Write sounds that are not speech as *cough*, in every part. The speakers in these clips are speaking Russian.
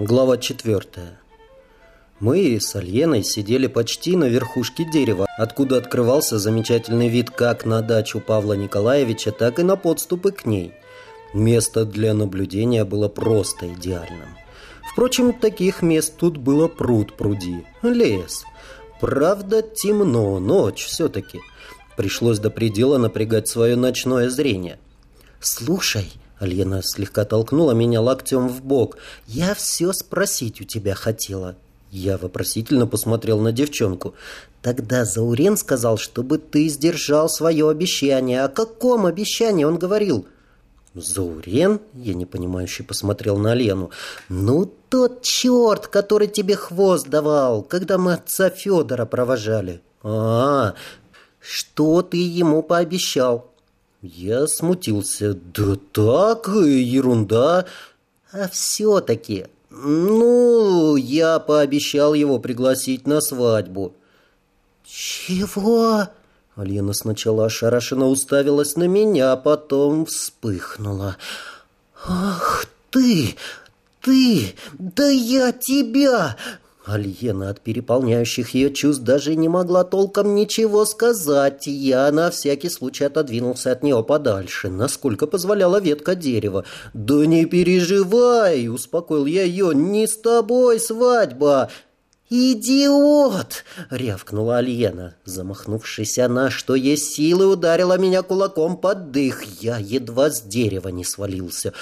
Глава четвертая. Мы с Альеной сидели почти на верхушке дерева, откуда открывался замечательный вид как на дачу Павла Николаевича, так и на подступы к ней. Место для наблюдения было просто идеальным. Впрочем, таких мест тут было пруд пруди, лес. Правда, темно, ночь все-таки. Пришлось до предела напрягать свое ночное зрение. «Слушай», — Альена слегка толкнула меня локтем в бок, «я все спросить у тебя хотела». Я вопросительно посмотрел на девчонку. Тогда Заурен сказал, чтобы ты сдержал свое обещание. О каком обещании он говорил? Заурен? Я непонимающе посмотрел на Лену. Ну, тот черт, который тебе хвост давал, когда мы отца Федора провожали. А, что ты ему пообещал? Я смутился. Да так, ерунда. А все-таки «Ну, я пообещал его пригласить на свадьбу». «Чего?» Алина сначала ошарашенно уставилась на меня, а потом вспыхнула. «Ах ты! Ты! Да я тебя! Альена от переполняющих ее чувств даже не могла толком ничего сказать. Я на всякий случай отодвинулся от нее подальше, насколько позволяла ветка дерева. «Да не переживай!» — успокоил я ее. «Не с тобой свадьба!» «Идиот!» — рявкнула Альена. Замахнувшись она, что есть силы, ударила меня кулаком под дых. Я едва с дерева не свалился.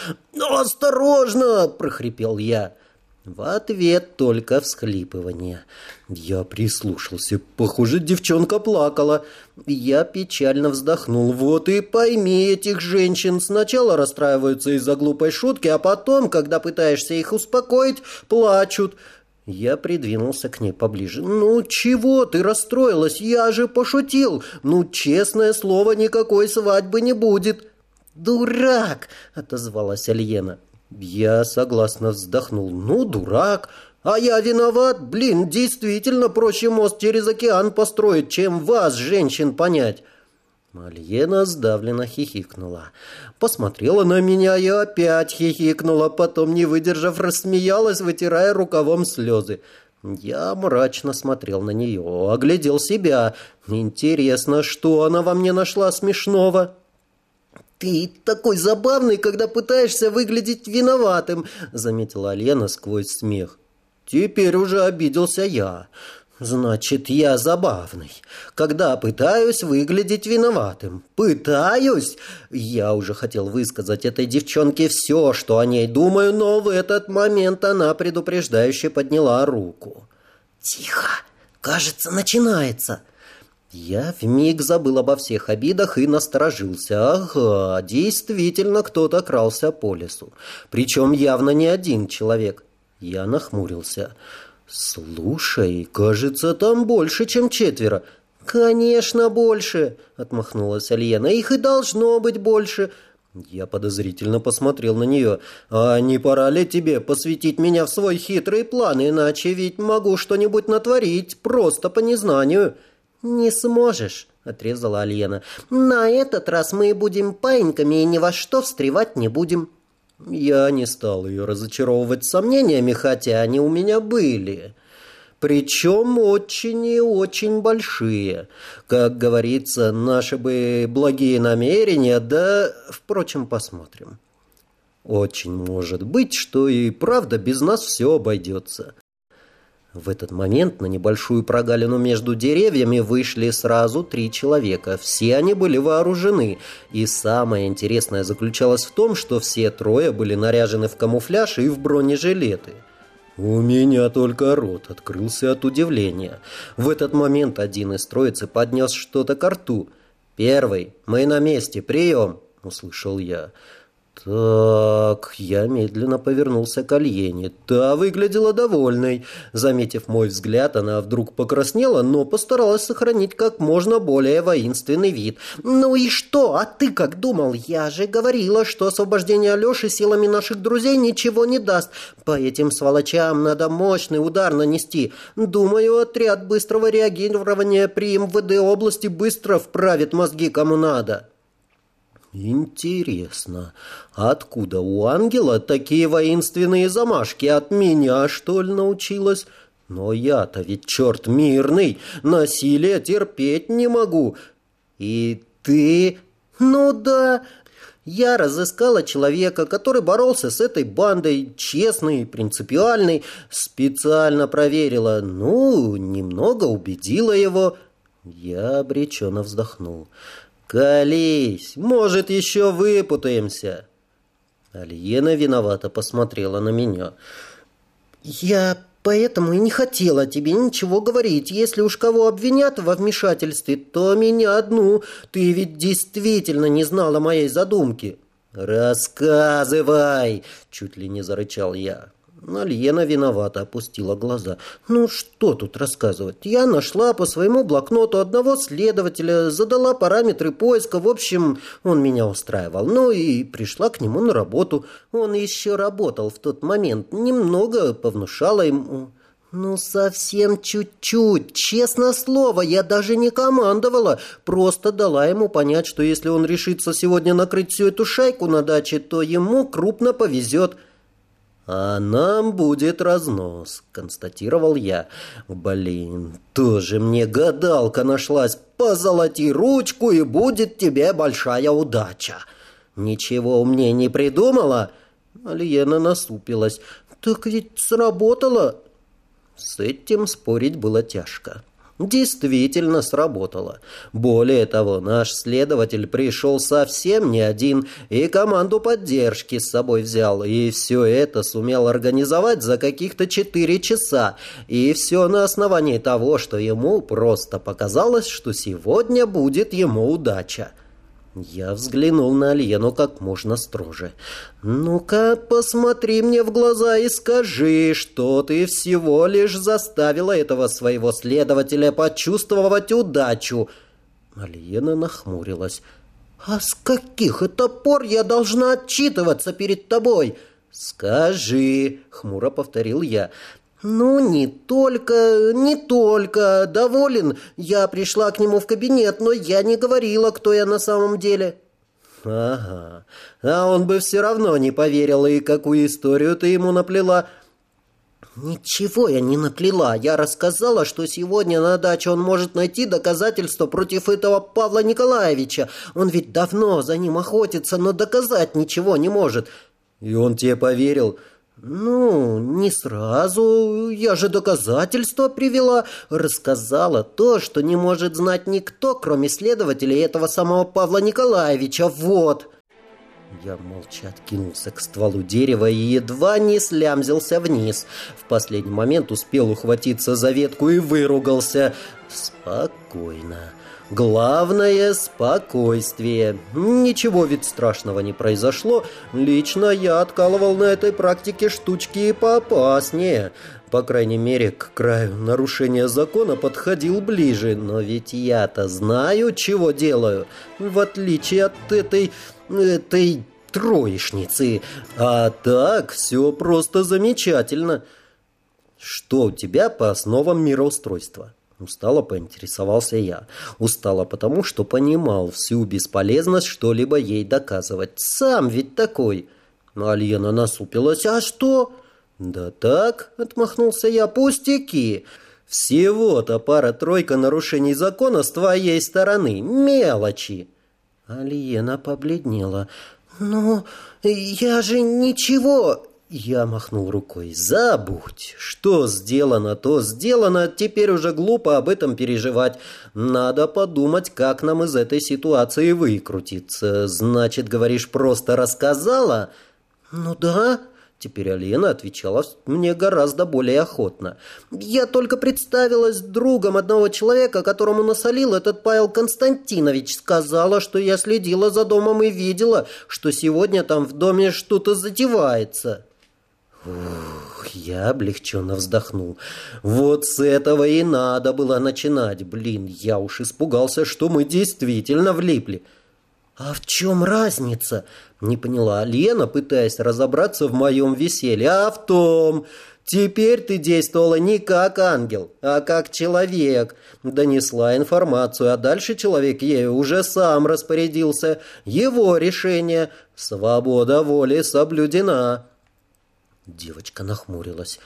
«Осторожно!» — прохрипел я. В ответ только всхлипывание. Я прислушался. Похоже, девчонка плакала. Я печально вздохнул. Вот и пойми этих женщин. Сначала расстраиваются из-за глупой шутки, а потом, когда пытаешься их успокоить, плачут. Я придвинулся к ней поближе. «Ну, чего ты расстроилась? Я же пошутил. Ну, честное слово, никакой свадьбы не будет». «Дурак!» — отозвалась Альена. Я согласно вздохнул. Ну, дурак. А я виноват. Блин, действительно проще мост через океан построить, чем вас, женщин, понять. Альена сдавленно хихикнула. Посмотрела на меня и опять хихикнула, потом, не выдержав, рассмеялась, вытирая рукавом слезы. Я мрачно смотрел на нее, оглядел себя. Интересно, что она во мне нашла смешного?» «Ты такой забавный, когда пытаешься выглядеть виноватым», — заметила Лена сквозь смех. «Теперь уже обиделся я. Значит, я забавный, когда пытаюсь выглядеть виноватым. Пытаюсь? Я уже хотел высказать этой девчонке все, что о ней думаю, но в этот момент она предупреждающе подняла руку. «Тихо! Кажется, начинается!» Я вмиг забыл обо всех обидах и насторожился. Ага, действительно кто-то крался по лесу. Причем явно не один человек. Я нахмурился. «Слушай, кажется, там больше, чем четверо». «Конечно, больше!» — отмахнулась Альена. «Их и должно быть больше!» Я подозрительно посмотрел на нее. «А не пора ли тебе посвятить меня в свой хитрый план, иначе ведь могу что-нибудь натворить, просто по незнанию». «Не сможешь», — отрезала Альена. «На этот раз мы будем паиньками и ни во что встревать не будем». Я не стал ее разочаровывать сомнениями, хотя они у меня были. Причем очень и очень большие. Как говорится, наши бы благие намерения, да, впрочем, посмотрим. Очень может быть, что и правда без нас все обойдется. В этот момент на небольшую прогалину между деревьями вышли сразу три человека. Все они были вооружены. И самое интересное заключалось в том, что все трое были наряжены в камуфляж и в бронежилеты. У меня только рот открылся от удивления. В этот момент один из троицы поднес что-то к рту. «Первый, мы на месте, прием!» — услышал я. Так, я медленно повернулся к Альене. Та выглядела довольной. Заметив мой взгляд, она вдруг покраснела, но постаралась сохранить как можно более воинственный вид. «Ну и что? А ты как думал? Я же говорила, что освобождение Алеши силами наших друзей ничего не даст. По этим сволочам надо мощный удар нанести. Думаю, отряд быстрого реагирования при МВД области быстро вправит мозги кому надо». Интересно, откуда у ангела такие воинственные замашки? От меня, что ли, научилась? Но я-то ведь черт мирный, насилие терпеть не могу. И ты... Ну да, я разыскала человека, который боролся с этой бандой, честный, принципиальный, специально проверила, ну, немного убедила его. Я обреченно вздохнул. «Колись, может, еще выпутаемся!» Альена виновато посмотрела на меня. «Я поэтому и не хотела тебе ничего говорить. Если уж кого обвинят во вмешательстве, то меня одну. Ты ведь действительно не знала моей задумки». «Рассказывай!» — чуть ли не зарычал я. Но Лена виновато опустила глаза. «Ну, что тут рассказывать? Я нашла по своему блокноту одного следователя, задала параметры поиска. В общем, он меня устраивал. Ну и пришла к нему на работу. Он еще работал в тот момент. Немного повнушала ему. «Ну, совсем чуть-чуть. Честно слово, я даже не командовала. Просто дала ему понять, что если он решится сегодня накрыть всю эту шайку на даче, то ему крупно повезет». «А нам будет разнос», — констатировал я. «Блин, тоже мне гадалка нашлась. Позолоти ручку, и будет тебе большая удача». «Ничего мне не придумала?» Алиена насупилась. «Так ведь сработало». С этим спорить было тяжко действительно сработало. Более того, наш следователь пришел совсем не один и команду поддержки с собой взял, и все это сумел организовать за каких-то четыре часа, и все на основании того, что ему просто показалось, что сегодня будет ему удача. Я взглянул на Альену как можно строже. «Ну-ка, посмотри мне в глаза и скажи, что ты всего лишь заставила этого своего следователя почувствовать удачу». Альена нахмурилась. «А с каких это пор я должна отчитываться перед тобой?» «Скажи», — хмуро повторил я, «Ну, не только, не только. Доволен. Я пришла к нему в кабинет, но я не говорила, кто я на самом деле». «Ага. А он бы все равно не поверил, и какую историю ты ему наплела». «Ничего я не наплела. Я рассказала, что сегодня на даче он может найти доказательства против этого Павла Николаевича. Он ведь давно за ним охотится, но доказать ничего не может». «И он тебе поверил?» «Ну, не сразу. Я же доказательства привела. Рассказала то, что не может знать никто, кроме следователей этого самого Павла Николаевича. Вот!» Я молча откинулся к стволу дерева и едва не слямзился вниз. В последний момент успел ухватиться за ветку и выругался. «Спокойно». Главное – спокойствие. Ничего ведь страшного не произошло. Лично я откалывал на этой практике штучки и поопаснее. По крайней мере, к краю нарушения закона подходил ближе. Но ведь я-то знаю, чего делаю. В отличие от этой... этой троечницы. А так все просто замечательно. Что у тебя по основам мироустройства? Устало поинтересовался я. Устало потому, что понимал всю бесполезность что-либо ей доказывать. Сам ведь такой. Но Альена насупилась. «А что?» «Да так», — отмахнулся я, — «пустяки». «Всего-то пара-тройка нарушений закона с твоей стороны. Мелочи». Альена побледнела. «Ну, я же ничего...» Я махнул рукой. «Забудь! Что сделано, то сделано. Теперь уже глупо об этом переживать. Надо подумать, как нам из этой ситуации выкрутиться. Значит, говоришь, просто рассказала?» «Ну да». Теперь Алена отвечала мне гораздо более охотно. «Я только представилась другом одного человека, которому насолил этот Павел Константинович. Сказала, что я следила за домом и видела, что сегодня там в доме что-то затевается». Ух, я облегченно вздохнул. Вот с этого и надо было начинать. Блин, я уж испугался, что мы действительно влипли. «А в чем разница?» — не поняла Лена, пытаясь разобраться в моем веселье. «А в том, Теперь ты действовала не как ангел, а как человек. Донесла информацию, а дальше человек ею уже сам распорядился. Его решение. Свобода воли соблюдена. Девочка нахмурилась.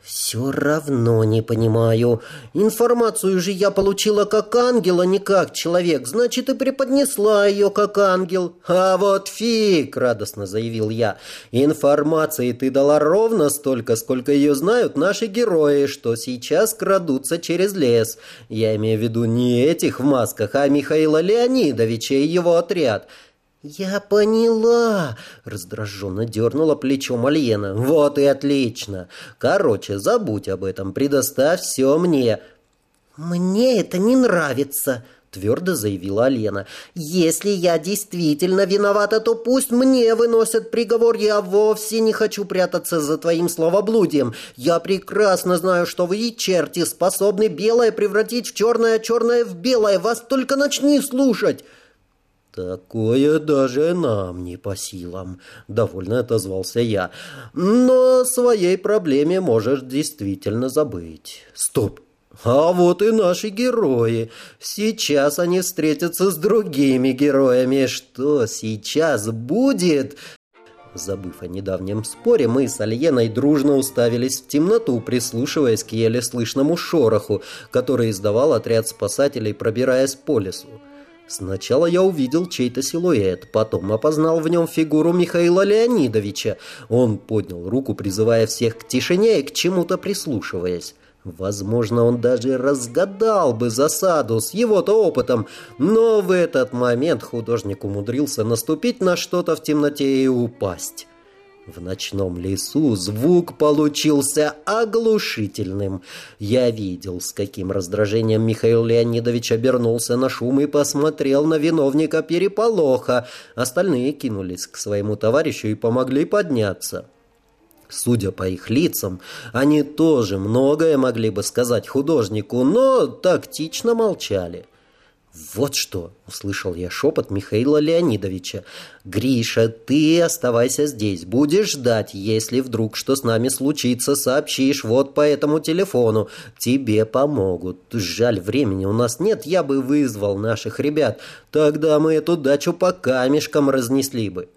«Все равно не понимаю. Информацию же я получила как ангел, а не как человек. Значит, и преподнесла ее как ангел. А вот фиг!» — радостно заявил я. «Информации ты дала ровно столько, сколько ее знают наши герои, что сейчас крадутся через лес. Я имею в виду не этих в масках, а Михаила Леонидовича и его отряд». «Я поняла!» — раздраженно дернула плечом Альена. «Вот и отлично! Короче, забудь об этом, предоставь все мне!» «Мне это не нравится!» — твердо заявила Алена. «Если я действительно виновата, то пусть мне выносят приговор. Я вовсе не хочу прятаться за твоим словоблудием. Я прекрасно знаю, что вы, черти, способны белое превратить в черное, а черное в белое. Вас только начни слушать!» «Такое даже нам не по силам», — довольно отозвался я. «Но о своей проблеме можешь действительно забыть. Стоп! А вот и наши герои. Сейчас они встретятся с другими героями. Что сейчас будет?» Забыв о недавнем споре, мы с Альеной дружно уставились в темноту, прислушиваясь к еле слышному шороху, который издавал отряд спасателей, пробираясь по лесу. Сначала я увидел чей-то силуэт, потом опознал в нем фигуру Михаила Леонидовича. Он поднял руку, призывая всех к тишине и к чему-то прислушиваясь. Возможно, он даже разгадал бы засаду с его-то опытом, но в этот момент художник умудрился наступить на что-то в темноте и упасть. В ночном лесу звук получился оглушительным. Я видел, с каким раздражением Михаил Леонидович обернулся на шум и посмотрел на виновника переполоха. Остальные кинулись к своему товарищу и помогли подняться. Судя по их лицам, они тоже многое могли бы сказать художнику, но тактично молчали. «Вот что!» — услышал я шепот Михаила Леонидовича. «Гриша, ты оставайся здесь. Будешь ждать. Если вдруг что с нами случится, сообщишь вот по этому телефону. Тебе помогут. Жаль, времени у нас нет. Я бы вызвал наших ребят. Тогда мы эту дачу по камешкам разнесли бы».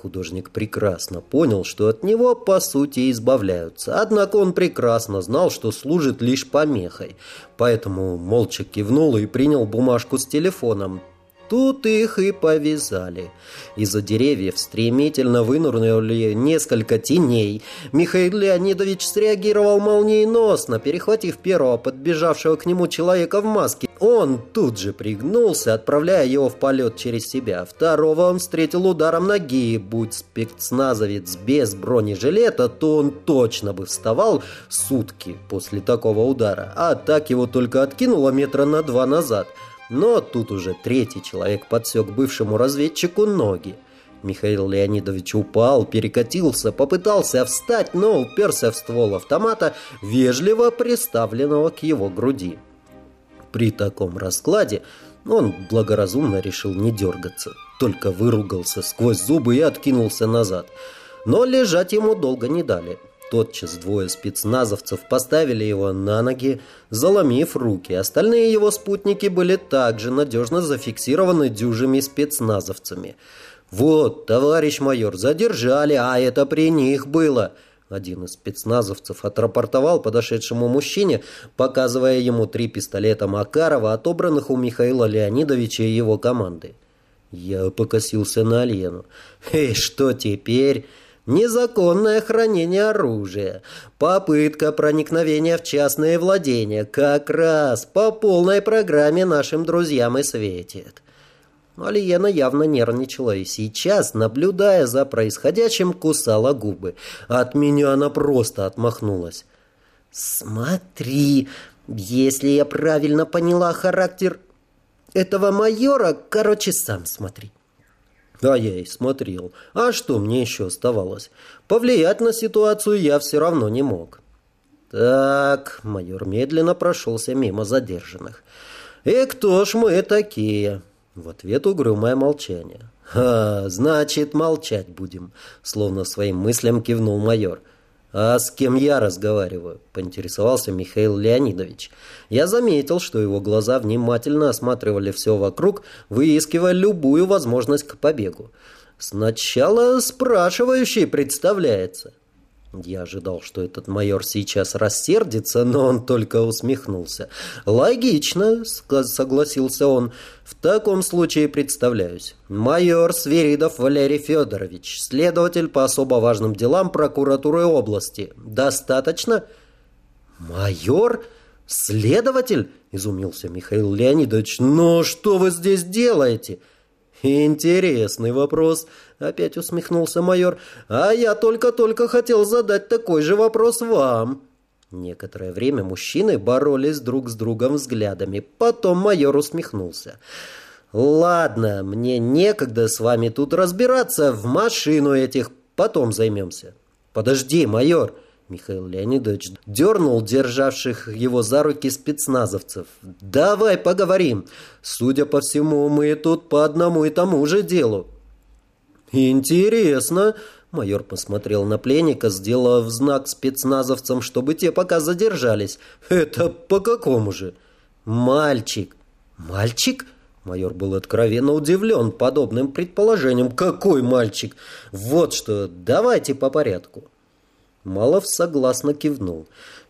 Художник прекрасно понял, что от него, по сути, избавляются. Однако он прекрасно знал, что служит лишь помехой. Поэтому молча кивнул и принял бумажку с телефоном. Тут их и повязали. Из-за деревьев стремительно вынырнули несколько теней. Михаил Леонидович среагировал молниеносно, перехватив первого подбежавшего к нему человека в маске. Он тут же пригнулся, отправляя его в полет через себя. Второго он встретил ударом ноги. Будь спецназовец без бронежилета, то он точно бы вставал сутки после такого удара. А так его только откинуло метра на два назад – но тут уже третий человек подсек бывшему разведчику ноги. Михаил Леонидович упал, перекатился, попытался встать, но уперся в ствол автомата, вежливо приставленного к его груди. При таком раскладе он благоразумно решил не дергаться, только выругался сквозь зубы и откинулся назад. Но лежать ему долго не дали. Тотчас двое спецназовцев поставили его на ноги, заломив руки. Остальные его спутники были также надежно зафиксированы дюжими спецназовцами. «Вот, товарищ майор, задержали, а это при них было!» Один из спецназовцев отрапортовал подошедшему мужчине, показывая ему три пистолета Макарова, отобранных у Михаила Леонидовича и его команды. Я покосился на Альену. «Эй, что теперь?» Незаконное хранение оружия, попытка проникновения в частные владения как раз по полной программе нашим друзьям и светит. Алиена явно нервничала и сейчас, наблюдая за происходящим, кусала губы. От меня она просто отмахнулась. «Смотри, если я правильно поняла характер этого майора, короче, сам смотри». А я и смотрел. А что мне еще оставалось? Повлиять на ситуацию я все равно не мог. Так, майор медленно прошелся мимо задержанных. И кто ж мы такие? В ответ угрюмое молчание. «А, значит, молчать будем», — словно своим мыслям кивнул майор. «А с кем я разговариваю?» — поинтересовался Михаил Леонидович. Я заметил, что его глаза внимательно осматривали все вокруг, выискивая любую возможность к побегу. Сначала спрашивающий представляется. Я ожидал, что этот майор сейчас рассердится, но он только усмехнулся. «Логично», — согласился он. «В таком случае представляюсь. Майор Свиридов Валерий Федорович, следователь по особо важным делам прокуратуры области. Достаточно?» «Майор? Следователь?» — изумился Михаил Леонидович. «Но что вы здесь делаете?» «Интересный вопрос», — опять усмехнулся майор. «А я только-только хотел задать такой же вопрос вам». Некоторое время мужчины боролись друг с другом взглядами. Потом майор усмехнулся. «Ладно, мне некогда с вами тут разбираться. В машину этих потом займемся». «Подожди, майор!» Михаил Леонидович дернул державших его за руки спецназовцев. «Давай поговорим. Судя по всему, мы тут по одному и тому же делу». «Интересно», — майор посмотрел на пленника, сделав знак спецназовцам, чтобы те пока задержались. «Это по какому же?» «Мальчик». «Мальчик?» Майор был откровенно удивлен подобным предположением. «Какой мальчик? Вот что, давайте по порядку». Малов согласно кивнул.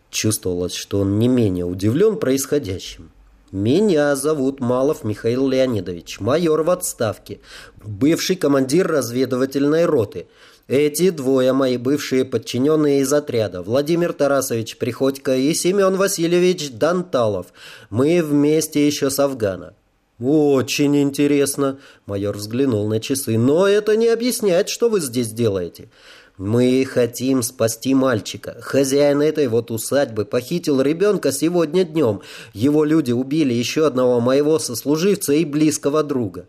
Чувствовалось, что он не менее удивлен происходящим. «Меня зовут Малов Михаил Леонидович, майор в отставке, бывший командир разведывательной роты. Эти двое мои бывшие подчиненные из отряда, Владимир Тарасович Приходько и Семен Васильевич Данталов. Мы вместе еще с Афгана». «Очень интересно», — майор взглянул на часы, «но это не объясняет, что вы здесь делаете». Мы хотим спасти мальчика. Хозяин этой вот усадьбы похитил ребенка сегодня днем. Его люди убили еще одного моего сослуживца и близкого друга.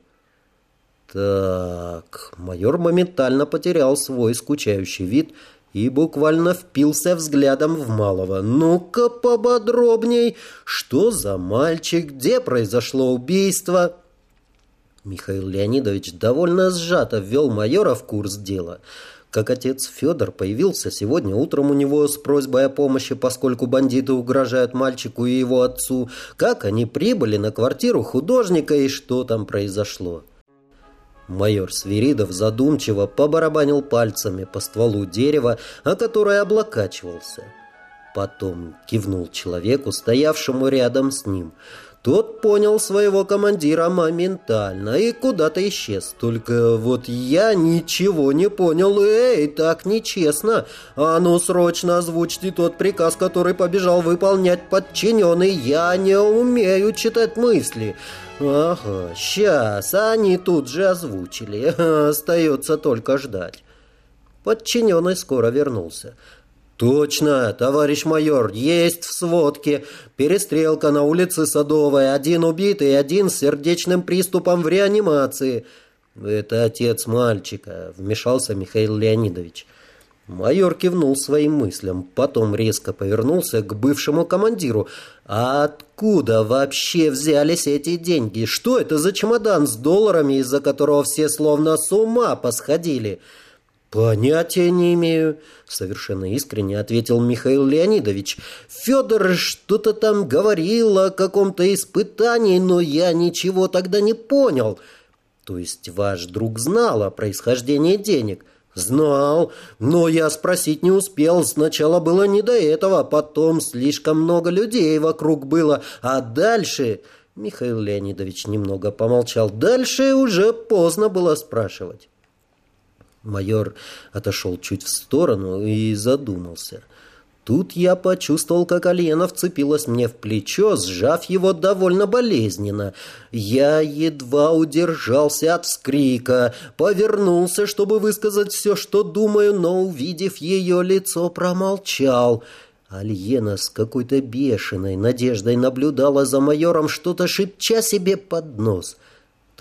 Так, майор моментально потерял свой скучающий вид и буквально впился взглядом в малого. «Ну-ка пободробней, что за мальчик, где произошло убийство?» Михаил Леонидович довольно сжато ввел майора в курс дела – как отец Федор появился сегодня утром у него с просьбой о помощи, поскольку бандиты угрожают мальчику и его отцу, как они прибыли на квартиру художника и что там произошло. Майор Свиридов задумчиво побарабанил пальцами по стволу дерева, о которое облокачивался. Потом кивнул человеку, стоявшему рядом с ним – тот понял своего командира моментально и куда-то исчез. Только вот я ничего не понял. Эй, так нечестно. А ну срочно озвучьте тот приказ, который побежал выполнять подчиненный. Я не умею читать мысли. Ага, сейчас они тут же озвучили. *laughs* Остается только ждать. Подчиненный скоро вернулся. «Точно, товарищ майор, есть в сводке. Перестрелка на улице Садовой. Один убитый, один с сердечным приступом в реанимации». «Это отец мальчика», — вмешался Михаил Леонидович. Майор кивнул своим мыслям, потом резко повернулся к бывшему командиру. «А откуда вообще взялись эти деньги? Что это за чемодан с долларами, из-за которого все словно с ума посходили?» «Понятия не имею», — совершенно искренне ответил Михаил Леонидович. «Федор что-то там говорил о каком-то испытании, но я ничего тогда не понял». «То есть ваш друг знал о происхождении денег?» «Знал, но я спросить не успел. Сначала было не до этого, потом слишком много людей вокруг было, а дальше...» Михаил Леонидович немного помолчал. «Дальше уже поздно было спрашивать». Майор отошел чуть в сторону и задумался. Тут я почувствовал, как Алена вцепилась мне в плечо, сжав его довольно болезненно. Я едва удержался от вскрика, повернулся, чтобы высказать все, что думаю, но, увидев ее лицо, промолчал. Альена с какой-то бешеной надеждой наблюдала за майором, что-то шепча себе под нос —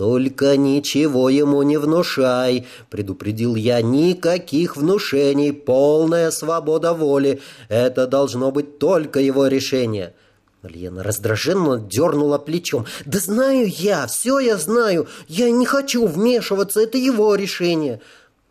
«Только ничего ему не внушай», — предупредил я, — «никаких внушений, полная свобода воли. Это должно быть только его решение». Лена раздраженно дернула плечом. «Да знаю я, все я знаю. Я не хочу вмешиваться, это его решение».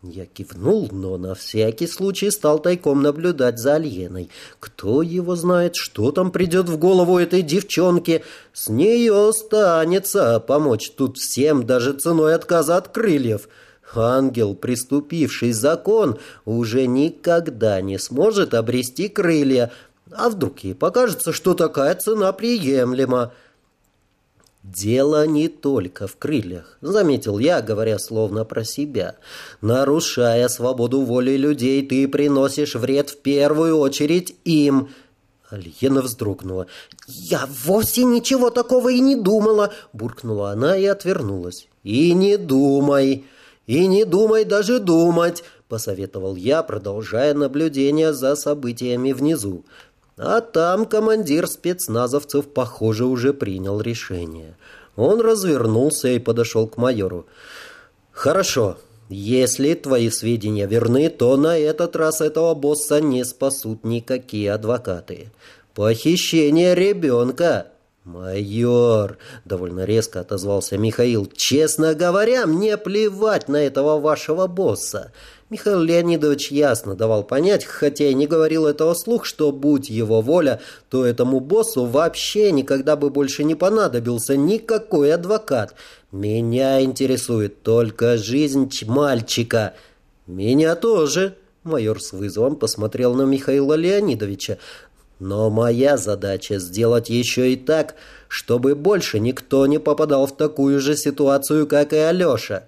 Я кивнул, но на всякий случай стал тайком наблюдать за Альеной. Кто его знает, что там придет в голову этой девчонке? С нее останется помочь тут всем, даже ценой отказа от крыльев. Ангел, приступивший закон, уже никогда не сможет обрести крылья. А вдруг ей покажется, что такая цена приемлема? «Дело не только в крыльях», — заметил я, говоря словно про себя. «Нарушая свободу воли людей, ты приносишь вред в первую очередь им». Альена вздрогнула. «Я вовсе ничего такого и не думала», — буркнула она и отвернулась. «И не думай, и не думай даже думать», — посоветовал я, продолжая наблюдение за событиями внизу. А там командир спецназовцев, похоже, уже принял решение. Он развернулся и подошел к майору. «Хорошо. Если твои сведения верны, то на этот раз этого босса не спасут никакие адвокаты. Похищение ребенка!» «Майор!» — довольно резко отозвался Михаил. «Честно говоря, мне плевать на этого вашего босса. Михаил Леонидович ясно давал понять, хотя и не говорил этого слух, что, будь его воля, то этому боссу вообще никогда бы больше не понадобился никакой адвокат. Меня интересует только жизнь мальчика. Меня тоже. Майор с вызовом посмотрел на Михаила Леонидовича. Но моя задача сделать еще и так, чтобы больше никто не попадал в такую же ситуацию, как и Алеша.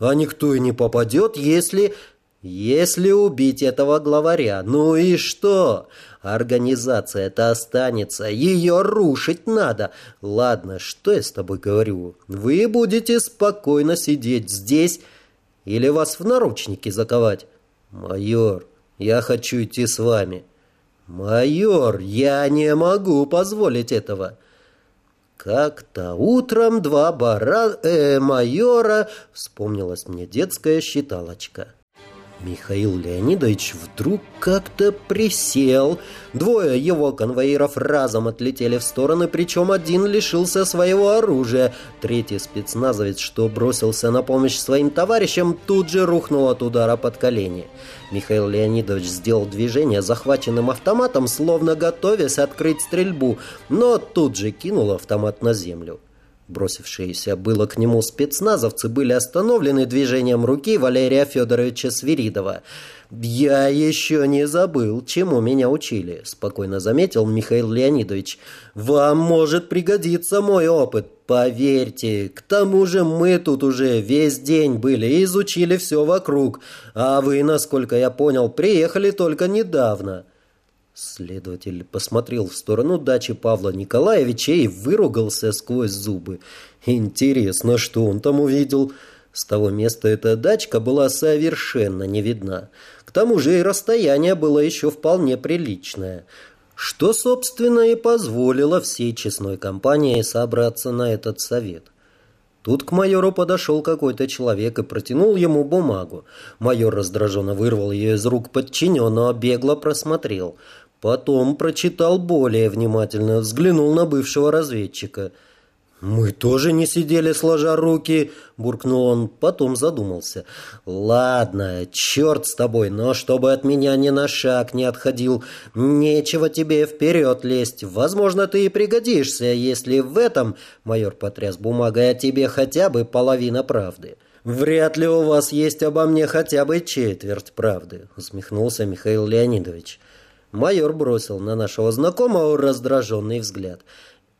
А никто и не попадет, если... Если убить этого главаря, ну и что? Организация-то останется, ее рушить надо. Ладно, что я с тобой говорю? Вы будете спокойно сидеть здесь или вас в наручники заковать? Майор, я хочу идти с вами. Майор, я не могу позволить этого. Как-то утром два бара... Э, майора... Вспомнилась мне детская считалочка. Михаил Леонидович вдруг как-то присел. Двое его конвоиров разом отлетели в стороны, причем один лишился своего оружия. Третий спецназовец, что бросился на помощь своим товарищам, тут же рухнул от удара под колени. Михаил Леонидович сделал движение захваченным автоматом, словно готовясь открыть стрельбу, но тут же кинул автомат на землю. Бросившиеся было к нему спецназовцы были остановлены движением руки Валерия Федоровича Свиридова. «Я еще не забыл, чему меня учили», — спокойно заметил Михаил Леонидович. «Вам может пригодиться мой опыт, поверьте. К тому же мы тут уже весь день были и изучили все вокруг, а вы, насколько я понял, приехали только недавно». Следователь посмотрел в сторону дачи Павла Николаевича и выругался сквозь зубы. Интересно, что он там увидел? С того места эта дачка была совершенно не видна. К тому же и расстояние было еще вполне приличное. Что, собственно, и позволило всей честной компании собраться на этот совет. Тут к майору подошел какой-то человек и протянул ему бумагу. Майор раздраженно вырвал ее из рук подчиненного, бегло просмотрел. Потом прочитал более внимательно, взглянул на бывшего разведчика. «Мы тоже не сидели сложа руки», — буркнул он, потом задумался. «Ладно, черт с тобой, но чтобы от меня ни на шаг не отходил, нечего тебе вперед лезть. Возможно, ты и пригодишься, если в этом, — майор потряс бумагой, — о тебе хотя бы половина правды». «Вряд ли у вас есть обо мне хотя бы четверть правды», — усмехнулся Михаил Леонидович. Майор бросил на нашего знакомого раздраженный взгляд.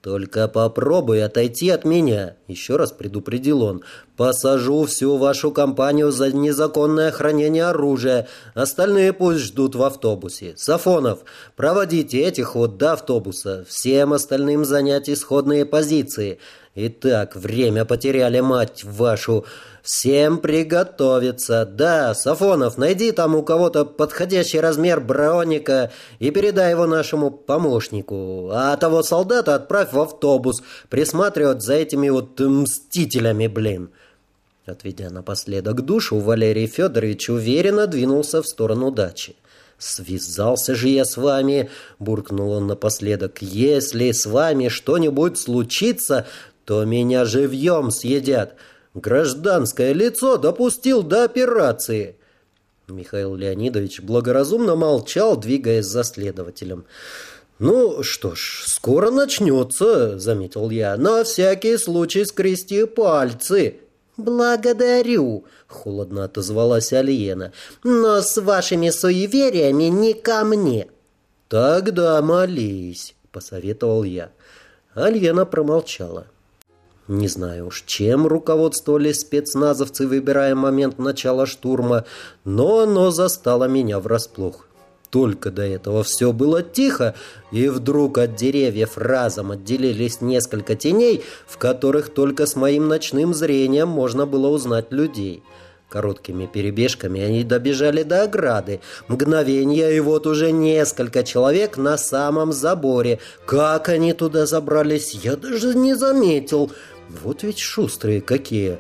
«Только попробуй отойти от меня», — еще раз предупредил он. «Посажу всю вашу компанию за незаконное хранение оружия. Остальные пусть ждут в автобусе. Сафонов, проводите этих вот до автобуса. Всем остальным занять исходные позиции. Итак, время потеряли, мать вашу. Всем приготовиться. Да, Сафонов, найди там у кого-то подходящий размер броника и передай его нашему помощнику. А того солдата отправь в автобус присматривать за этими вот мстителями, блин. Отведя напоследок душу, Валерий Федорович уверенно двинулся в сторону дачи. «Связался же я с вами!» — буркнул он напоследок. «Если с вами что-нибудь случится, то меня живьем съедят. Гражданское лицо допустил до операции». Михаил Леонидович благоразумно молчал, двигаясь за следователем. «Ну что ж, скоро начнется», — заметил я. «На всякий случай скрести пальцы». «Благодарю», — холодно отозвалась Альена. «Но с вашими суевериями не ко мне». «Тогда молись», — посоветовал я. Альена промолчала. Не знаю уж, чем руководствовались спецназовцы, выбирая момент начала штурма, но оно застало меня врасплох. Только до этого все было тихо, и вдруг от деревьев разом отделились несколько теней, в которых только с моим ночным зрением можно было узнать людей. Короткими перебежками они добежали до ограды. Мгновение, и вот уже несколько человек на самом заборе. Как они туда забрались, я даже не заметил. Вот ведь шустрые какие.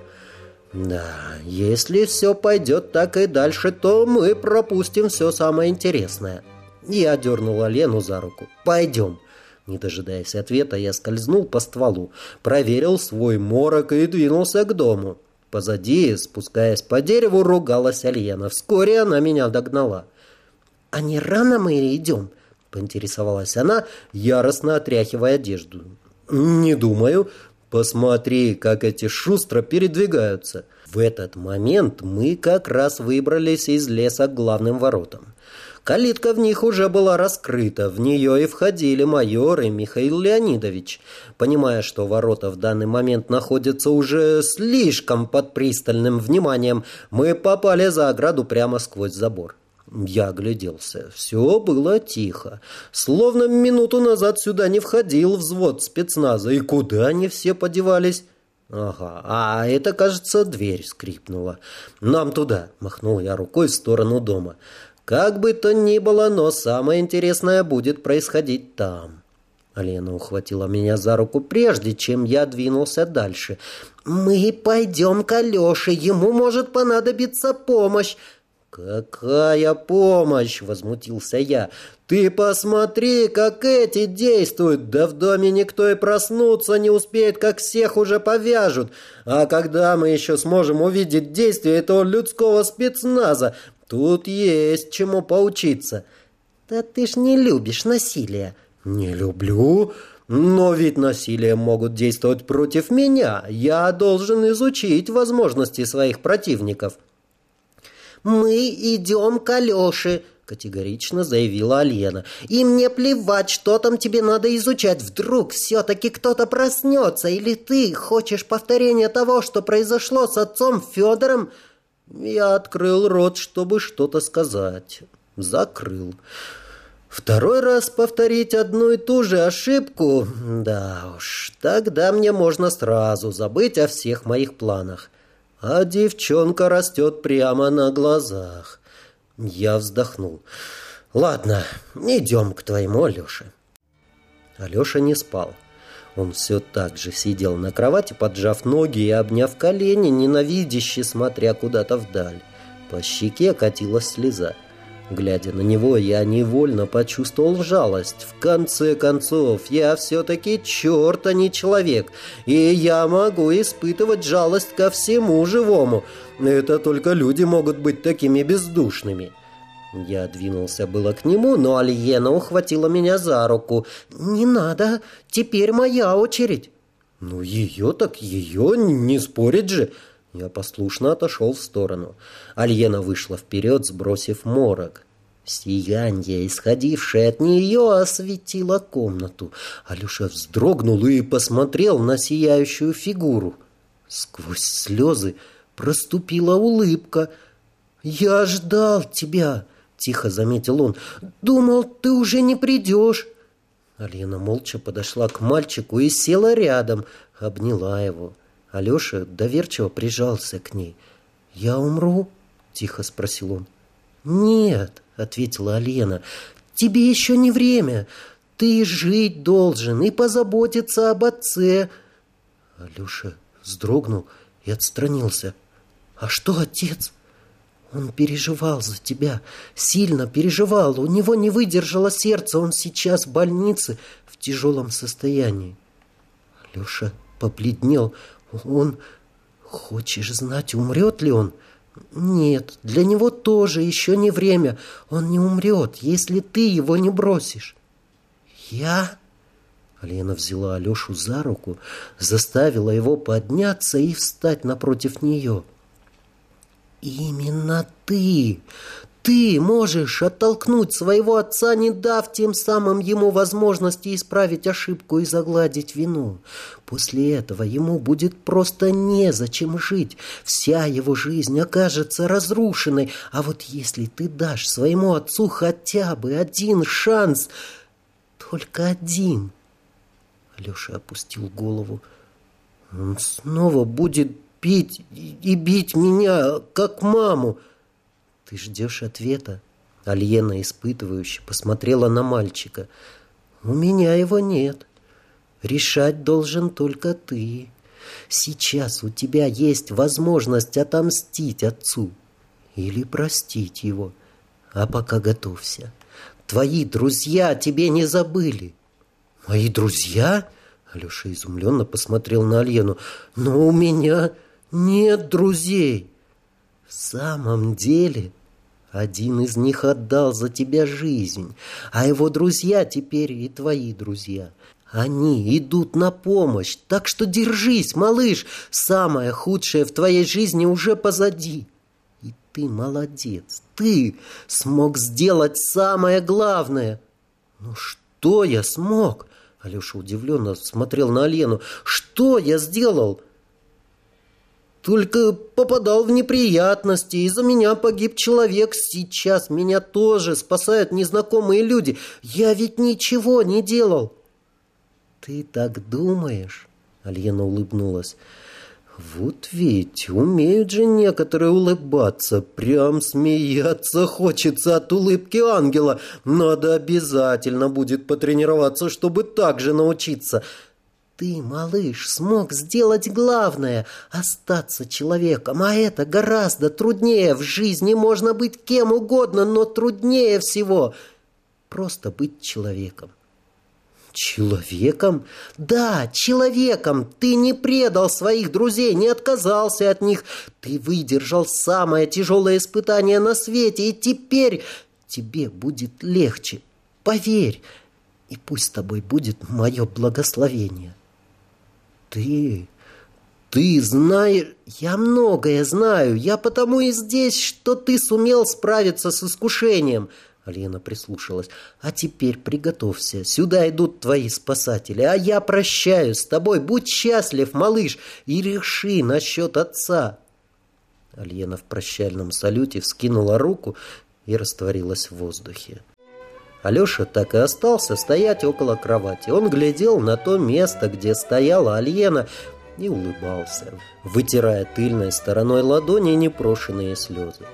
Да, если все пойдет так и дальше, то мы пропустим все самое интересное. Я дернула Лену за руку. Пойдем. Не дожидаясь ответа, я скользнул по стволу, проверил свой морок и двинулся к дому. Позади, спускаясь по дереву, ругалась Альена. Вскоре она меня догнала. «А не рано мы идем?» — поинтересовалась она, яростно отряхивая одежду. «Не думаю. Посмотри, как эти шустро передвигаются. В этот момент мы как раз выбрались из леса к главным воротам. Калитка в них уже была раскрыта, в нее и входили майор и Михаил Леонидович. Понимая, что ворота в данный момент находятся уже слишком под пристальным вниманием, мы попали за ограду прямо сквозь забор. Я огляделся. Все было тихо. Словно минуту назад сюда не входил взвод спецназа. И куда они все подевались? Ага, а это, кажется, дверь скрипнула. Нам туда, махнул я рукой в сторону дома. Как бы то ни было, но самое интересное будет происходить там. Алена ухватила меня за руку прежде, чем я двинулся дальше. «Мы пойдем к Алёше, ему может понадобиться помощь. «Какая помощь!» — возмутился я. «Ты посмотри, как эти действуют! Да в доме никто и проснуться не успеет, как всех уже повяжут! А когда мы еще сможем увидеть действия этого людского спецназа? Тут есть чему поучиться!» «Да ты ж не любишь насилие!» «Не люблю!» Но ведь насилием могут действовать против меня. Я должен изучить возможности своих противников. «Мы идем к Алёше», — категорично заявила Алена. «И мне плевать, что там тебе надо изучать. Вдруг все-таки кто-то проснется, или ты хочешь повторения того, что произошло с отцом Федором?» Я открыл рот, чтобы что-то сказать. Закрыл. Второй раз повторить одну и ту же ошибку? Да уж, тогда мне можно сразу забыть о всех моих планах а девчонка растет прямо на глазах. Я вздохнул. Ладно, идем к твоему Алёше. Алёша не спал. Он все так же сидел на кровати, поджав ноги и обняв колени, ненавидяще смотря куда-то вдаль. По щеке катилась слеза. Глядя на него, я невольно почувствовал жалость. В конце концов, я все-таки черт, а не человек. И я могу испытывать жалость ко всему живому. Это только люди могут быть такими бездушными. Я двинулся было к нему, но Альена ухватила меня за руку. «Не надо, теперь моя очередь». «Ну, ее так ее, не спорить же». Я послушно отошел в сторону. Альена вышла вперед, сбросив морок. Сияние, исходившее от нее, осветило комнату. Алеша вздрогнул и посмотрел на сияющую фигуру. Сквозь слезы проступила улыбка. «Я ждал тебя», — тихо заметил он. «Думал, ты уже не придешь». Алена молча подошла к мальчику и села рядом, обняла его. Алеша доверчиво прижался к ней. «Я умру?» — тихо спросил он. «Нет», — ответила Алена, — «тебе еще не время. Ты жить должен и позаботиться об отце». Алеша вздрогнул и отстранился. «А что отец?» Он переживал за тебя, сильно переживал. У него не выдержало сердце, он сейчас в больнице в тяжелом состоянии. Леша побледнел. Он... Хочешь знать, умрет ли он? Нет, для него тоже еще не время. Он не умрет, если ты его не бросишь. Я... Лена взяла Алешу за руку, заставила его подняться и встать напротив нее. «Именно ты! Ты можешь оттолкнуть своего отца, не дав тем самым ему возможности исправить ошибку и загладить вину. После этого ему будет просто незачем жить. Вся его жизнь окажется разрушенной. А вот если ты дашь своему отцу хотя бы один шанс, только один... Алеша опустил голову. Он снова будет пить и бить меня, как маму. Ты ждешь ответа? Альена, испытывающе, посмотрела на мальчика. У меня его нет. Решать должен только ты. Сейчас у тебя есть возможность отомстить отцу или простить его. А пока готовься. Твои друзья тебе не забыли. «Мои друзья?» Алеша изумленно посмотрел на Альену. «Но у меня нет друзей». «В самом деле...» Один из них отдал за тебя жизнь, а его друзья теперь и твои друзья. Они идут на помощь, так что держись, малыш, самое худшее в твоей жизни уже позади. И ты молодец, ты смог сделать самое главное. Ну что я смог? Алеша удивленно смотрел на Алену. «Что я сделал?» «Только попадал в неприятности. Из-за меня погиб человек. Сейчас меня тоже спасают незнакомые люди. Я ведь ничего не делал». «Ты так думаешь?» Альена улыбнулась. Вот ведь умеют же некоторые улыбаться, прям смеяться хочется от улыбки ангела. Надо обязательно будет потренироваться, чтобы так же научиться. Ты, малыш, смог сделать главное — остаться человеком, а это гораздо труднее. В жизни можно быть кем угодно, но труднее всего просто быть человеком. Человеком? Да, человеком. Ты не предал своих друзей, не отказался от них. Ты выдержал самое тяжелое испытание на свете, и теперь тебе будет легче. Поверь, и пусть с тобой будет мое благословение. Ты... Ты знаешь... Я многое знаю. Я потому и здесь, что ты сумел справиться с искушением. Алена прислушалась. «А теперь приготовься. Сюда идут твои спасатели, а я прощаюсь с тобой. Будь счастлив, малыш, и реши насчет отца». Альена в прощальном салюте вскинула руку и растворилась в воздухе. Алеша так и остался стоять около кровати. Он глядел на то место, где стояла Альена, и улыбался, вытирая тыльной стороной ладони непрошенные слезы.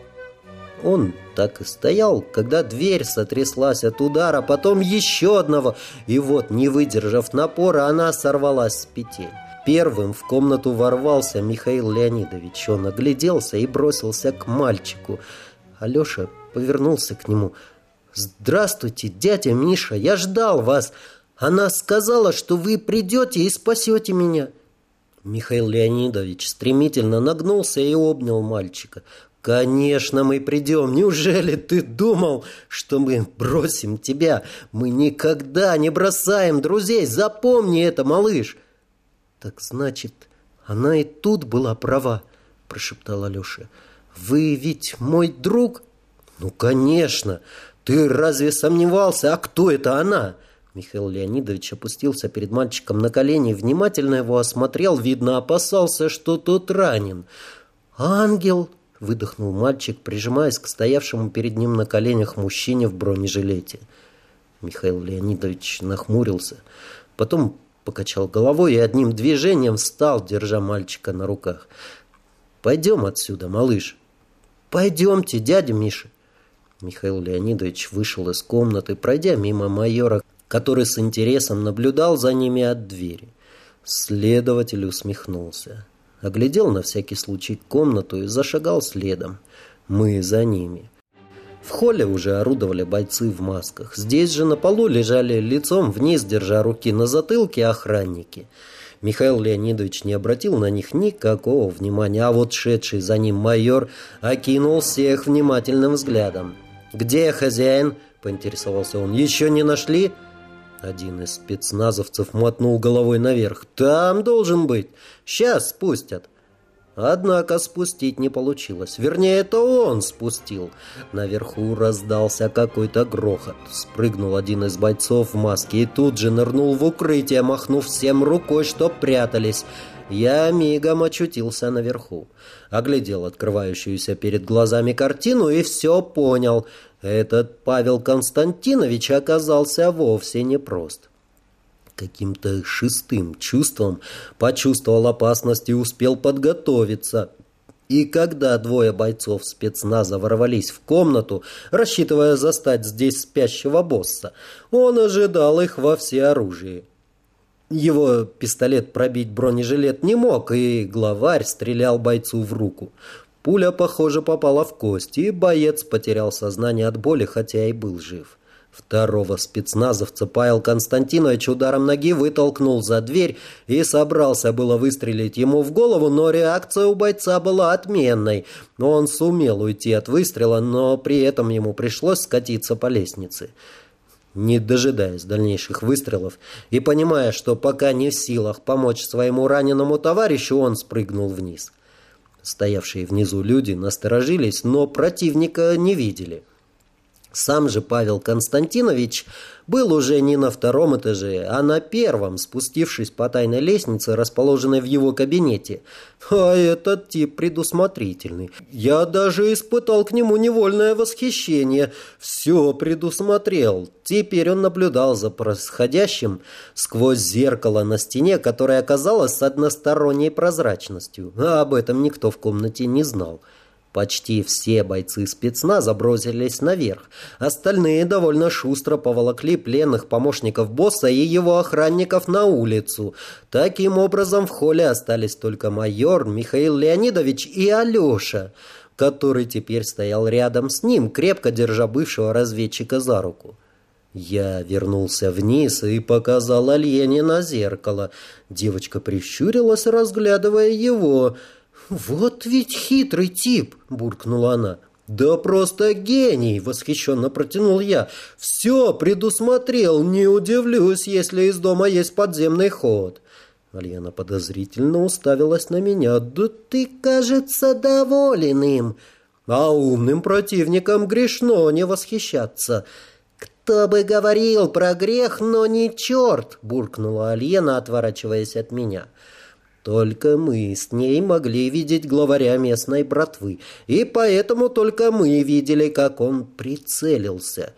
Он так и стоял, когда дверь сотряслась от удара, потом еще одного, и вот, не выдержав напора, она сорвалась с петель. Первым в комнату ворвался Михаил Леонидович. Он огляделся и бросился к мальчику. Алеша повернулся к нему. «Здравствуйте, дядя Миша, я ждал вас. Она сказала, что вы придете и спасете меня». Михаил Леонидович стремительно нагнулся и обнял мальчика. «Конечно, мы придем. Неужели ты думал, что мы бросим тебя? Мы никогда не бросаем друзей. Запомни это, малыш!» «Так значит, она и тут была права», – прошептал Алеша. «Вы ведь мой друг?» «Ну, конечно! Ты разве сомневался? А кто это она?» Михаил Леонидович опустился перед мальчиком на колени, внимательно его осмотрел, видно, опасался, что тот ранен. «Ангел!» выдохнул мальчик, прижимаясь к стоявшему перед ним на коленях мужчине в бронежилете. Михаил Леонидович нахмурился, потом покачал головой и одним движением встал, держа мальчика на руках. «Пойдем отсюда, малыш». «Пойдемте, дядя Миша». Михаил Леонидович вышел из комнаты, пройдя мимо майора, который с интересом наблюдал за ними от двери. Следователь усмехнулся оглядел на всякий случай комнату и зашагал следом. Мы за ними. В холле уже орудовали бойцы в масках. Здесь же на полу лежали лицом вниз, держа руки на затылке, охранники. Михаил Леонидович не обратил на них никакого внимания, а вот шедший за ним майор окинул всех внимательным взглядом. «Где хозяин?» – поинтересовался он. «Еще не нашли?» Один из спецназовцев мотнул головой наверх. «Там должен быть. Сейчас спустят». Однако спустить не получилось. Вернее, это он спустил. Наверху раздался какой-то грохот. Спрыгнул один из бойцов в маске и тут же нырнул в укрытие, махнув всем рукой, чтоб прятались. Я мигом очутился наверху. Оглядел открывающуюся перед глазами картину и все понял. Этот Павел Константинович оказался вовсе непрост каким-то шестым чувством почувствовал опасность и успел подготовиться. И когда двое бойцов спецназа ворвались в комнату, рассчитывая застать здесь спящего босса, он ожидал их во всеоружии. Его пистолет пробить бронежилет не мог, и главарь стрелял бойцу в руку. Пуля, похоже, попала в кость, и боец потерял сознание от боли, хотя и был жив. Второго спецназовца Павел Константинович ударом ноги вытолкнул за дверь и собрался было выстрелить ему в голову, но реакция у бойца была отменной. Он сумел уйти от выстрела, но при этом ему пришлось скатиться по лестнице. Не дожидаясь дальнейших выстрелов и понимая, что пока не в силах помочь своему раненому товарищу, он спрыгнул вниз. Стоявшие внизу люди насторожились, но противника не видели. Сам же Павел Константинович был уже не на втором этаже, а на первом, спустившись по тайной лестнице, расположенной в его кабинете. А этот тип предусмотрительный. Я даже испытал к нему невольное восхищение. Все предусмотрел. Теперь он наблюдал за происходящим сквозь зеркало на стене, которое оказалось с односторонней прозрачностью. А об этом никто в комнате не знал. Почти все бойцы спецназа бросились наверх. Остальные довольно шустро поволокли пленных помощников босса и его охранников на улицу. Таким образом, в холле остались только майор Михаил Леонидович и Алеша, который теперь стоял рядом с ним, крепко держа бывшего разведчика за руку. Я вернулся вниз и показал Альене на зеркало. Девочка прищурилась, разглядывая его – «Вот ведь хитрый тип!» – буркнула она. «Да просто гений!» – восхищенно протянул я. «Все предусмотрел, не удивлюсь, если из дома есть подземный ход». Альяна подозрительно уставилась на меня. «Да ты, кажется, доволен им!» «А умным противникам грешно не восхищаться!» «Кто бы говорил про грех, но не черт!» – буркнула Альена, отворачиваясь от меня. Только мы с ней могли видеть главаря местной братвы, и поэтому только мы видели, как он прицелился.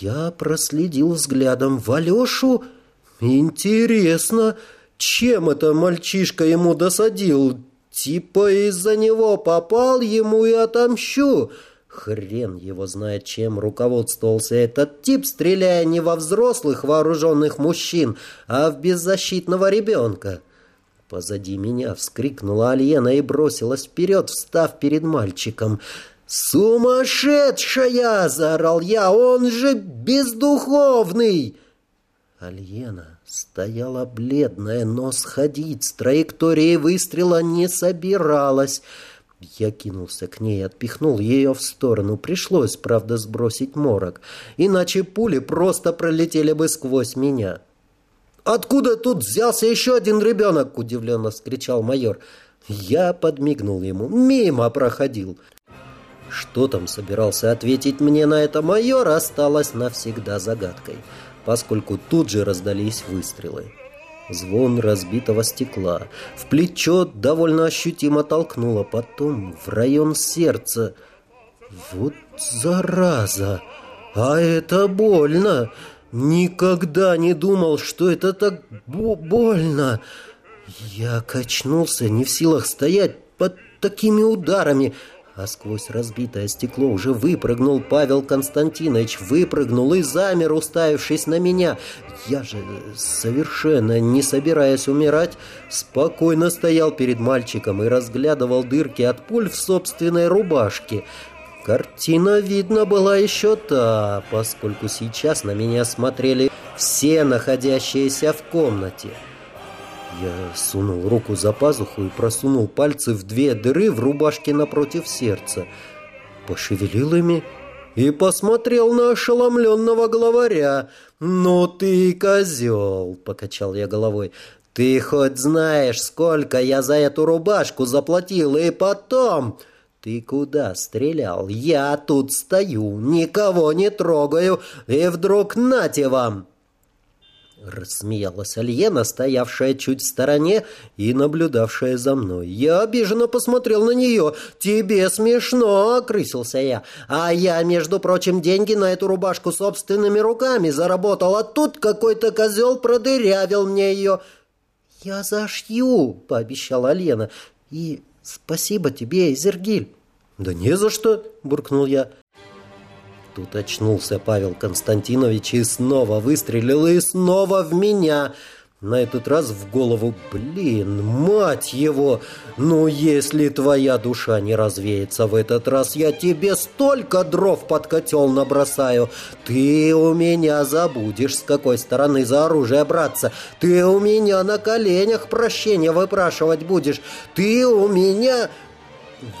Я проследил взглядом в Алешу. Интересно, чем это мальчишка ему досадил? Типа из-за него попал ему и отомщу. Хрен его знает, чем руководствовался этот тип, стреляя не во взрослых вооруженных мужчин, а в беззащитного ребенка. Позади меня вскрикнула Альена и бросилась вперед, встав перед мальчиком. «Сумасшедшая!» — заорал я. «Он же бездуховный!» Альена стояла бледная, но сходить с траектории выстрела не собиралась. Я кинулся к ней, отпихнул ее в сторону. Пришлось, правда, сбросить морок, иначе пули просто пролетели бы сквозь меня. «Откуда тут взялся еще один ребенок?» – удивленно вскричал майор. Я подмигнул ему. Мимо проходил. Что там собирался ответить мне на это майор, осталось навсегда загадкой, поскольку тут же раздались выстрелы. Звон разбитого стекла. В плечо довольно ощутимо толкнуло, потом в район сердца. Вот зараза! А это больно! Никогда не думал, что это так больно. Я качнулся, не в силах стоять под такими ударами. а сквозь разбитое стекло уже выпрыгнул Павел Константинович, выпрыгнул и замер, уставившись на меня. Я же, совершенно не собираясь умирать, спокойно стоял перед мальчиком и разглядывал дырки от пуль в собственной рубашке. Картина, видно, была еще та, поскольку сейчас на меня смотрели все находящиеся в комнате. Я сунул руку за пазуху и просунул пальцы в две дыры в рубашке напротив сердца. Пошевелил ими и посмотрел на ошеломленного главаря. «Ну ты козел!» — покачал я головой. «Ты хоть знаешь, сколько я за эту рубашку заплатил, и потом...» «Ты куда стрелял? Я тут стою, никого не трогаю, и вдруг нате вам!» Рассмеялась Альена, стоявшая чуть в стороне и наблюдавшая за мной. Я обиженно посмотрел на нее. «Тебе смешно!» — окрысился я. «А я, между прочим, деньги на эту рубашку собственными руками заработал, а тут какой-то козел продырявил мне ее». «Я зашью!» — пообещала Лена. «И спасибо тебе, Изергиль». «Да не за что!» — буркнул я. Тут очнулся Павел Константинович и снова выстрелил, и снова в меня. На этот раз в голову, блин, мать его! Ну, если твоя душа не развеется в этот раз, я тебе столько дров под котел набросаю. Ты у меня забудешь, с какой стороны за оружие браться. Ты у меня на коленях прощения выпрашивать будешь. Ты у меня...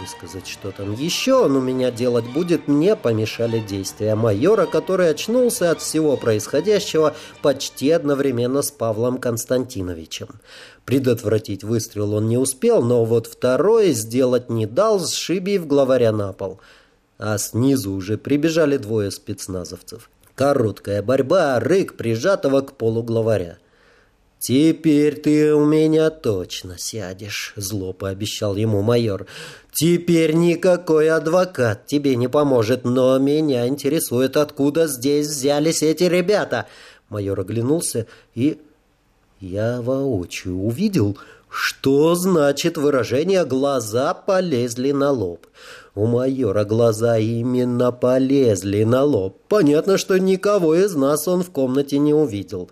Высказать, что там еще он у меня делать будет, мне помешали действия майора, который очнулся от всего происходящего почти одновременно с Павлом Константиновичем. Предотвратить выстрел он не успел, но вот второй сделать не дал, сшибив главаря на пол. А снизу уже прибежали двое спецназовцев. Короткая борьба, рык прижатого к полу главаря. «Теперь ты у меня точно сядешь», — зло пообещал ему майор. «Теперь никакой адвокат тебе не поможет, но меня интересует, откуда здесь взялись эти ребята». Майор оглянулся, и я воочию увидел, что значит выражение «глаза полезли на лоб». У майора глаза именно полезли на лоб. Понятно, что никого из нас он в комнате не увидел.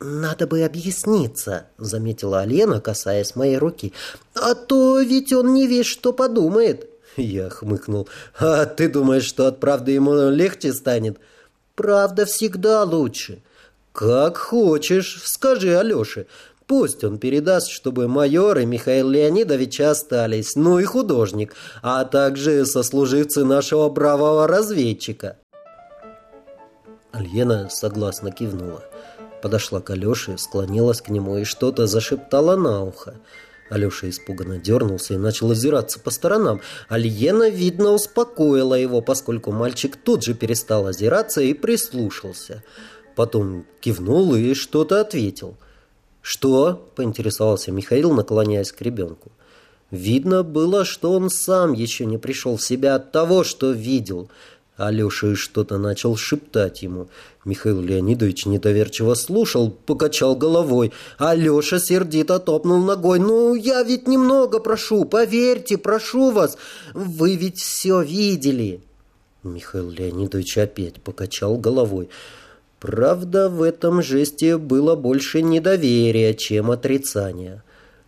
«Надо бы объясниться», — заметила Алена, касаясь моей руки. «А то ведь он не весь что подумает». Я хмыкнул. «А ты думаешь, что от правды ему легче станет?» «Правда всегда лучше». «Как хочешь, скажи Алёше. Пусть он передаст, чтобы майор и Михаил Леонидович остались, ну и художник, а также сослуживцы нашего бравого разведчика». Альена согласно кивнула. Подошла к Алёше, склонилась к нему и что-то зашептала на ухо. Алёша испуганно дернулся и начал озираться по сторонам. Альена, видно, успокоила его, поскольку мальчик тут же перестал озираться и прислушался. Потом кивнул и что-то ответил. «Что?» – поинтересовался Михаил, наклоняясь к ребенку. Видно было, что он сам еще не пришел в себя от того, что видел – Алеша что-то начал шептать ему. Михаил Леонидович недоверчиво слушал, покачал головой. Алеша сердито топнул ногой. «Ну, я ведь немного прошу, поверьте, прошу вас. Вы ведь все видели». Михаил Леонидович опять покачал головой. Правда, в этом жесте было больше недоверия, чем отрицания.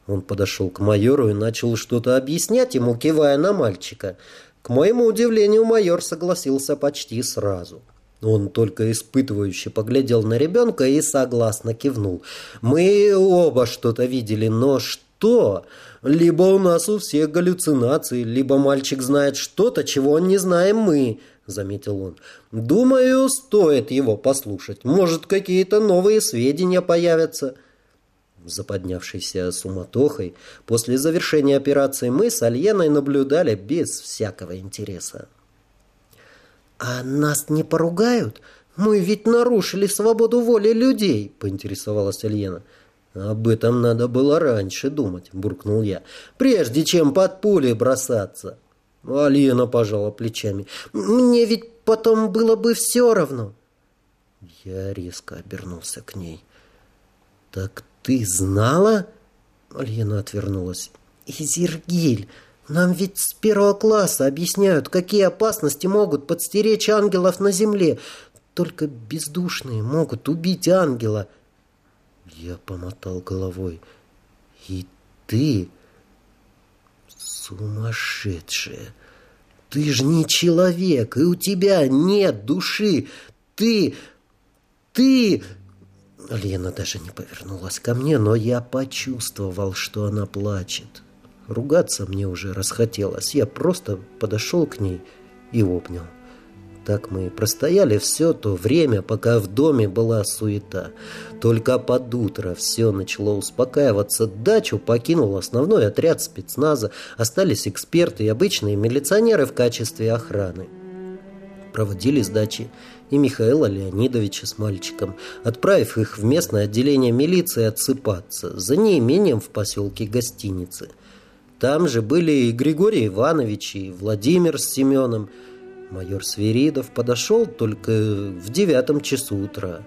Он подошел к майору и начал что-то объяснять ему, кивая на мальчика. К моему удивлению, майор согласился почти сразу. Он только испытывающе поглядел на ребенка и согласно кивнул. «Мы оба что-то видели, но что? Либо у нас у всех галлюцинации, либо мальчик знает что-то, чего не знаем мы», — заметил он. «Думаю, стоит его послушать. Может, какие-то новые сведения появятся» заподнявшейся суматохой, после завершения операции мы с Альеной наблюдали без всякого интереса. «А нас не поругают? Мы ведь нарушили свободу воли людей», — поинтересовалась Альена. «Об этом надо было раньше думать», — буркнул я, «прежде чем под пули бросаться». Алина пожала плечами. «Мне ведь потом было бы все равно». Я резко обернулся к ней. «Так «Ты знала?» Альена отвернулась. «Изергиль, Нам ведь с первого класса объясняют, какие опасности могут подстеречь ангелов на земле. Только бездушные могут убить ангела. Я помотал головой. И ты сумасшедшая. Ты же не человек, и у тебя нет души. Ты... ты... Лена даже не повернулась ко мне, но я почувствовал, что она плачет. Ругаться мне уже расхотелось. Я просто подошел к ней и обнял. Так мы простояли все то время, пока в доме была суета. Только под утро все начало успокаиваться. Дачу покинул основной отряд спецназа. Остались эксперты и обычные милиционеры в качестве охраны. Проводили с дачи и Михаила Леонидовича с мальчиком, отправив их в местное отделение милиции отсыпаться за неимением в поселке гостиницы. Там же были и Григорий Иванович, и Владимир с Семеном. Майор Свиридов подошел только в девятом часу утра.